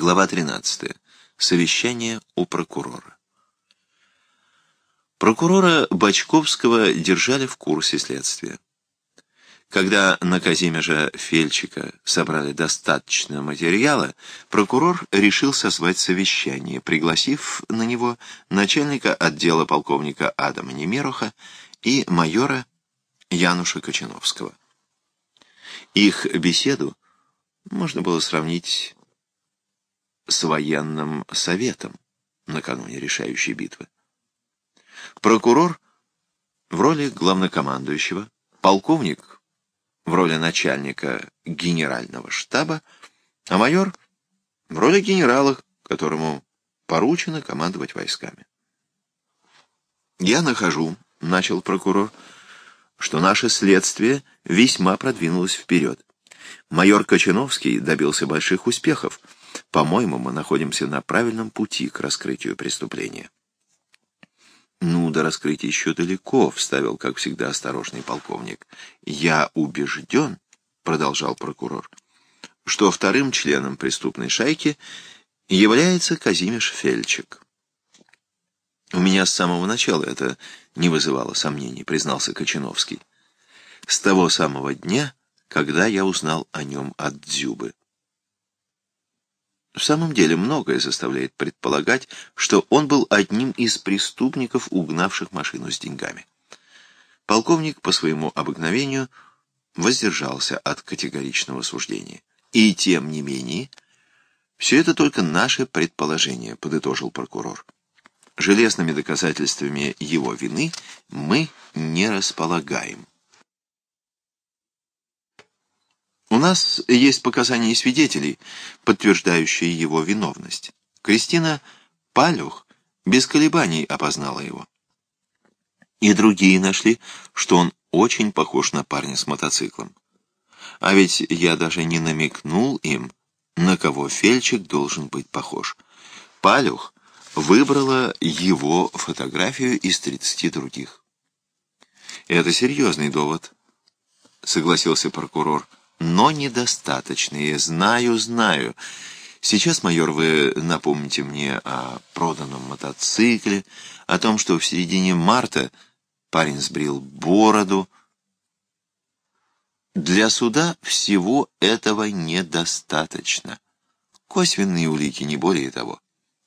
Глава 13. Совещание у прокурора. Прокурора Бачковского держали в курсе следствия. Когда на Казимежа Фельчика собрали достаточно материала, прокурор решил созвать совещание, пригласив на него начальника отдела полковника Адама Немеруха и майора Януша Кочановского. Их беседу можно было сравнить с военным советом накануне решающей битвы. Прокурор в роли главнокомандующего, полковник в роли начальника генерального штаба, а майор в роли генерала, которому поручено командовать войсками. «Я нахожу», — начал прокурор, — «что наше следствие весьма продвинулось вперед. Майор Кочановский добился больших успехов. По-моему, мы находимся на правильном пути к раскрытию преступления. «Ну, до раскрытия еще далеко», — вставил, как всегда, осторожный полковник. «Я убежден», — продолжал прокурор, — «что вторым членом преступной шайки является Казимиш Фельчик». «У меня с самого начала это не вызывало сомнений», — признался Кочиновский. «С того самого дня, когда я узнал о нем от Дзюбы». В самом деле многое заставляет предполагать, что он был одним из преступников, угнавших машину с деньгами. Полковник по своему обыкновению воздержался от категоричного суждения. И тем не менее, все это только наше предположение, подытожил прокурор. Железными доказательствами его вины мы не располагаем. У нас есть показания свидетелей, подтверждающие его виновность. Кристина Палюх без колебаний опознала его. И другие нашли, что он очень похож на парня с мотоциклом. А ведь я даже не намекнул им, на кого Фельчик должен быть похож. Палюх выбрала его фотографию из 30 других. «Это серьезный довод», — согласился прокурор но недостаточные. Знаю, знаю. Сейчас, майор, вы напомните мне о проданном мотоцикле, о том, что в середине марта парень сбрил бороду. Для суда всего этого недостаточно. Косвенные улики, не более того.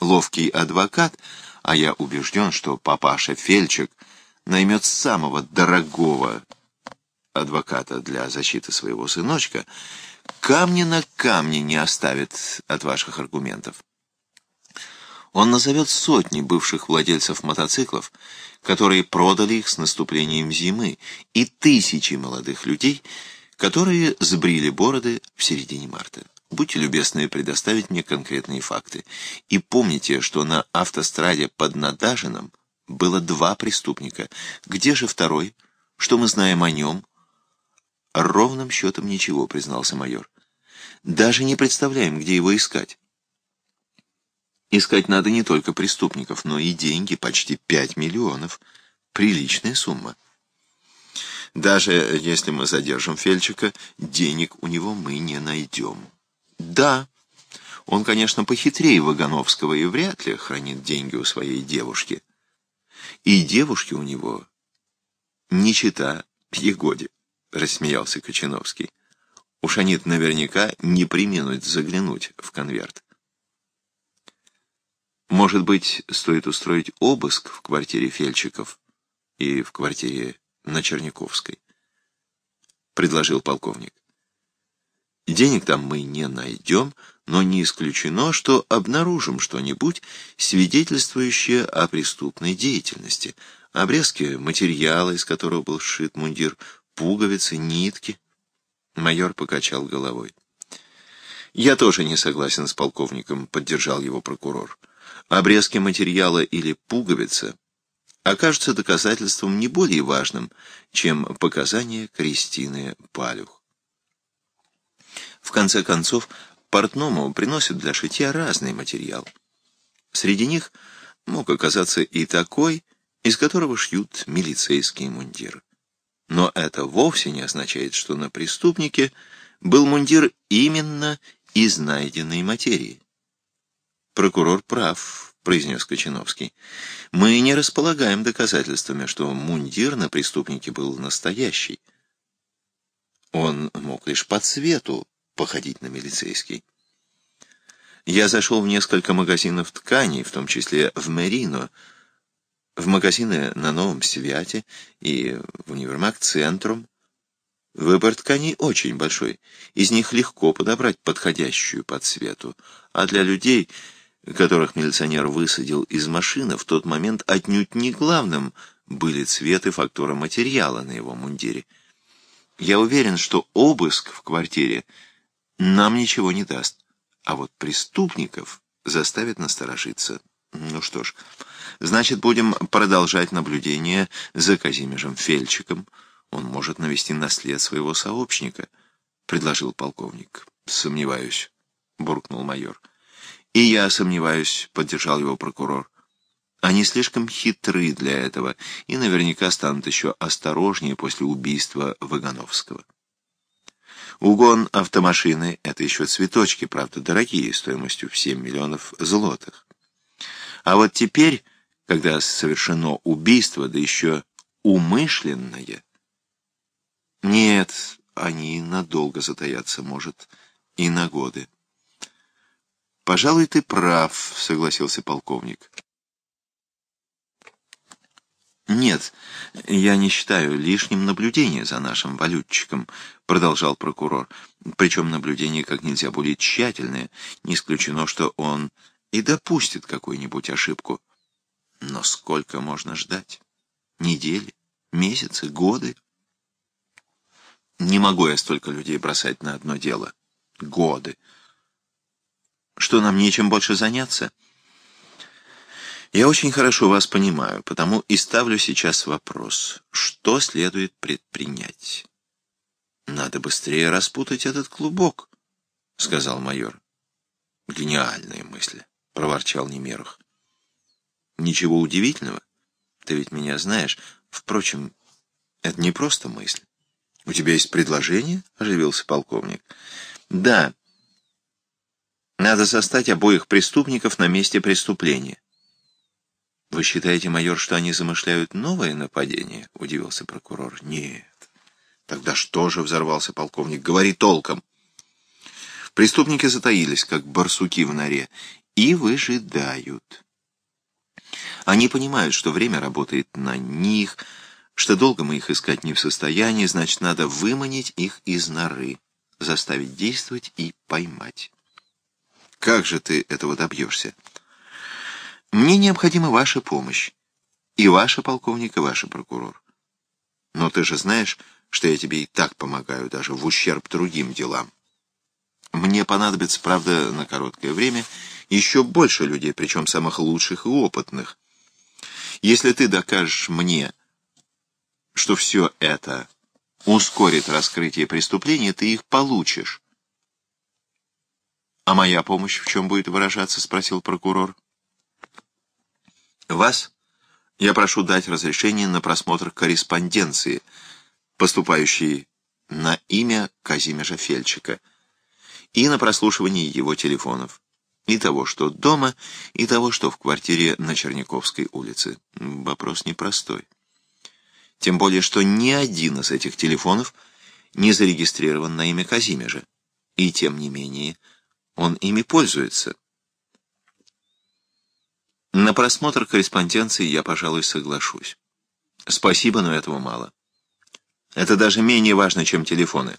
Ловкий адвокат, а я убежден, что папаша Фельчик наймет самого дорогого адвоката для защиты своего сыночка, камни на камне не оставит от ваших аргументов. Он назовет сотни бывших владельцев мотоциклов, которые продали их с наступлением зимы, и тысячи молодых людей, которые сбрили бороды в середине марта. Будьте любезны предоставить мне конкретные факты. И помните, что на автостраде под Надажином было два преступника. Где же второй? Что мы знаем о нем? «Ровным счетом ничего», — признался майор. «Даже не представляем, где его искать». Искать надо не только преступников, но и деньги, почти пять миллионов. Приличная сумма. Даже если мы задержим Фельчика, денег у него мы не найдем. Да, он, конечно, похитрее Вагановского и вряд ли хранит деньги у своей девушки. И девушки у него не чита Егоде. — рассмеялся Кочиновский. Уж они наверняка не применут заглянуть в конверт. Может быть, стоит устроить обыск в квартире Фельчиков и в квартире на Черняковской, — предложил полковник. Денег там мы не найдем, но не исключено, что обнаружим что-нибудь, свидетельствующее о преступной деятельности, обрезки материала, из которого был сшит мундир, пуговицы, нитки. Майор покачал головой. «Я тоже не согласен с полковником», — поддержал его прокурор. «Обрезки материала или пуговица окажутся доказательством не более важным, чем показания Кристины Палюх. В конце концов, портному приносят для шитья разный материал. Среди них мог оказаться и такой, из которого шьют милицейские мундиры. Но это вовсе не означает, что на преступнике был мундир именно из найденной материи. Прокурор прав, произнес Кочиновский. Мы не располагаем доказательствами, что мундир на преступнике был настоящий. Он мог лишь по цвету походить на милицейский. Я зашел в несколько магазинов тканей, в том числе в Мерино, в магазины на Новом Святе и в универмаг Центрум. Выбор тканей очень большой. Из них легко подобрать подходящую по цвету. А для людей, которых милиционер высадил из машины, в тот момент отнюдь не главным были цвет и фактура материала на его мундире. Я уверен, что обыск в квартире нам ничего не даст, а вот преступников заставит насторожиться. Ну что ж, значит, будем продолжать наблюдение за Казимежем Фельчиком, он может навести на своего сообщника, — предложил полковник. — Сомневаюсь, — буркнул майор. — И я сомневаюсь, — поддержал его прокурор. Они слишком хитры для этого и наверняка станут еще осторожнее после убийства Вагановского. Угон автомашины — это еще цветочки, правда, дорогие, стоимостью в 7 миллионов злотых. А вот теперь, когда совершено убийство, да еще умышленное, нет, они надолго затаятся, может, и на годы. «Пожалуй, ты прав», — согласился полковник. «Нет, я не считаю лишним наблюдение за нашим валютчиком», — продолжал прокурор. «Причем наблюдение как нельзя более тщательное. Не исключено, что он и допустит какую-нибудь ошибку. Но сколько можно ждать? Недели, месяцы, годы?» Не могу я столько людей бросать на одно дело. Годы. Что нам нечем больше заняться? Я очень хорошо вас понимаю, потому и ставлю сейчас вопрос. Что следует предпринять? Надо быстрее распутать этот клубок, сказал майор. Гениальная мысль, проворчал Немерах. Ничего удивительного. Ты ведь меня знаешь. Впрочем, это не просто мысль. «У тебя есть предложение?» — оживился полковник. «Да. Надо застать обоих преступников на месте преступления». «Вы считаете, майор, что они замышляют новое нападение?» — удивился прокурор. «Нет». «Тогда что же?» — взорвался полковник. «Говори толком». Преступники затаились, как барсуки в норе, и выжидают. Они понимают, что время работает на них — что долго мы их искать не в состоянии, значит, надо выманить их из норы, заставить действовать и поймать. Как же ты этого добьешься? Мне необходима ваша помощь. И ваша, полковник, и ваша, прокурор. Но ты же знаешь, что я тебе и так помогаю, даже в ущерб другим делам. Мне понадобится, правда, на короткое время, еще больше людей, причем самых лучших и опытных. Если ты докажешь мне, что все это ускорит раскрытие преступления, ты их получишь. «А моя помощь в чем будет выражаться?» — спросил прокурор. «Вас я прошу дать разрешение на просмотр корреспонденции, поступающей на имя Казимежа Фельчика, и на прослушивание его телефонов, и того, что дома, и того, что в квартире на Черняковской улице. Вопрос непростой». Тем более, что ни один из этих телефонов не зарегистрирован на имя Казимежа. И тем не менее, он ими пользуется. На просмотр корреспонденции я, пожалуй, соглашусь. Спасибо, но этого мало. Это даже менее важно, чем телефоны.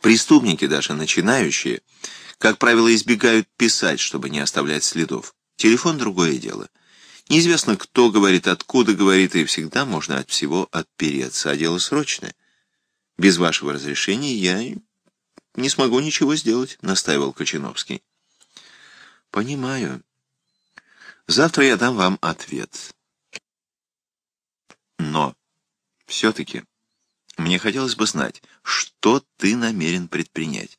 Преступники, даже начинающие, как правило, избегают писать, чтобы не оставлять следов. Телефон — другое дело. Неизвестно, кто говорит, откуда говорит, и всегда можно от всего отпереться, а дело срочное. Без вашего разрешения я не смогу ничего сделать, настаивал Кочиновский. Понимаю. Завтра я дам вам ответ. Но все-таки мне хотелось бы знать, что ты намерен предпринять.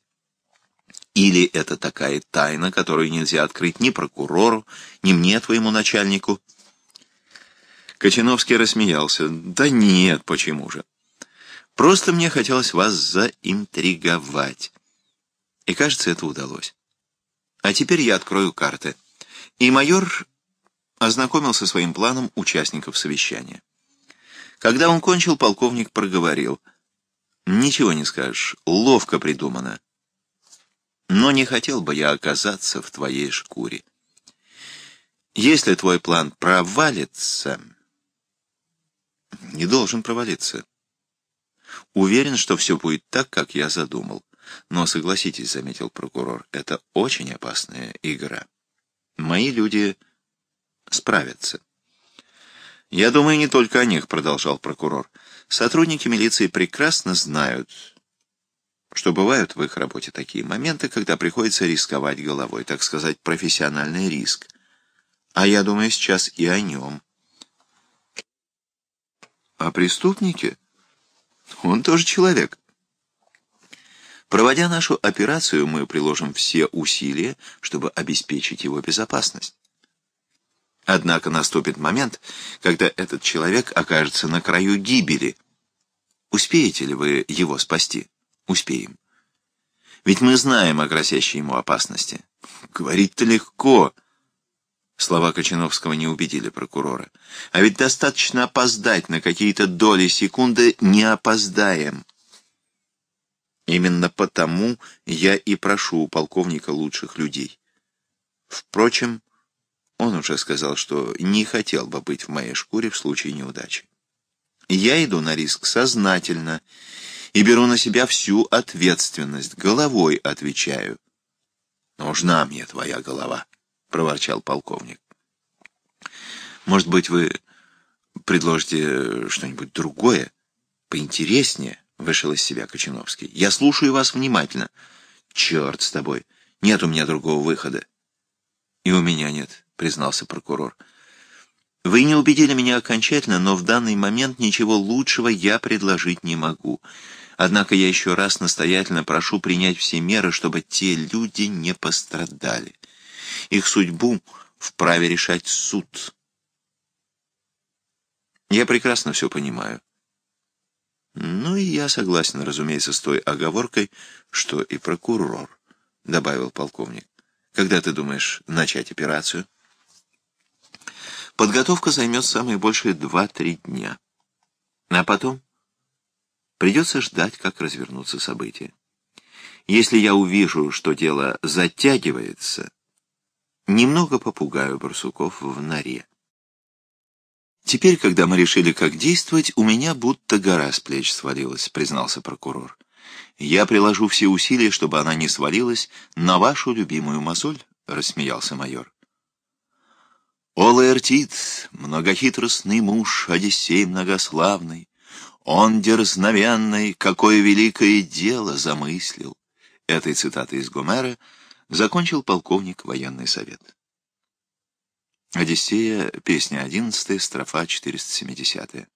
Или это такая тайна, которую нельзя открыть ни прокурору, ни мне, твоему начальнику?» Кочиновский рассмеялся. «Да нет, почему же? Просто мне хотелось вас заинтриговать. И, кажется, это удалось. А теперь я открою карты. И майор ознакомил со своим планом участников совещания. Когда он кончил, полковник проговорил. «Ничего не скажешь, ловко придумано. Но не хотел бы я оказаться в твоей шкуре. Если твой план провалится...» «Не должен провалиться. Уверен, что все будет так, как я задумал. Но согласитесь, — заметил прокурор, — это очень опасная игра. Мои люди справятся. Я думаю не только о них, — продолжал прокурор. Сотрудники милиции прекрасно знают, что бывают в их работе такие моменты, когда приходится рисковать головой, так сказать, профессиональный риск. А я думаю сейчас и о нем. О преступнике? Он тоже человек. Проводя нашу операцию, мы приложим все усилия, чтобы обеспечить его безопасность. Однако наступит момент, когда этот человек окажется на краю гибели. Успеете ли вы его спасти? Успеем. Ведь мы знаем о грозящей ему опасности. Говорить-то легко. Слова Кочановского не убедили прокурора. А ведь достаточно опоздать на какие-то доли секунды, не опоздаем. Именно потому я и прошу у полковника лучших людей. Впрочем, он уже сказал, что не хотел бы быть в моей шкуре в случае неудачи. Я иду на риск сознательно и беру на себя всю ответственность, головой отвечаю. «Нужна мне твоя голова», — проворчал полковник. «Может быть, вы предложите что-нибудь другое, поинтереснее?» вышел из себя Кочиновский. «Я слушаю вас внимательно». «Черт с тобой! Нет у меня другого выхода». «И у меня нет», — признался прокурор. «Вы не убедили меня окончательно, но в данный момент ничего лучшего я предложить не могу. Однако я еще раз настоятельно прошу принять все меры, чтобы те люди не пострадали. Их судьбу вправе решать суд». «Я прекрасно все понимаю. «Ну и я согласен, разумеется, с той оговоркой, что и прокурор», — добавил полковник. «Когда ты думаешь начать операцию?» «Подготовка займет самые большие два-три дня. А потом придется ждать, как развернутся события. Если я увижу, что дело затягивается, немного попугаю барсуков в норе. «Теперь, когда мы решили, как действовать, у меня будто гора с плеч свалилась», — признался прокурор. «Я приложу все усилия, чтобы она не свалилась на вашу любимую мозоль», — рассмеялся майор. «О, многохитростный муж, Одиссей многославный, он дерзновенный, какое великое дело замыслил!» Этой цитатой из Гомера закончил полковник военный совет. Одиссея, песня 11, строфа 470.